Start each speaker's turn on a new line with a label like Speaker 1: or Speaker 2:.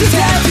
Speaker 1: to death.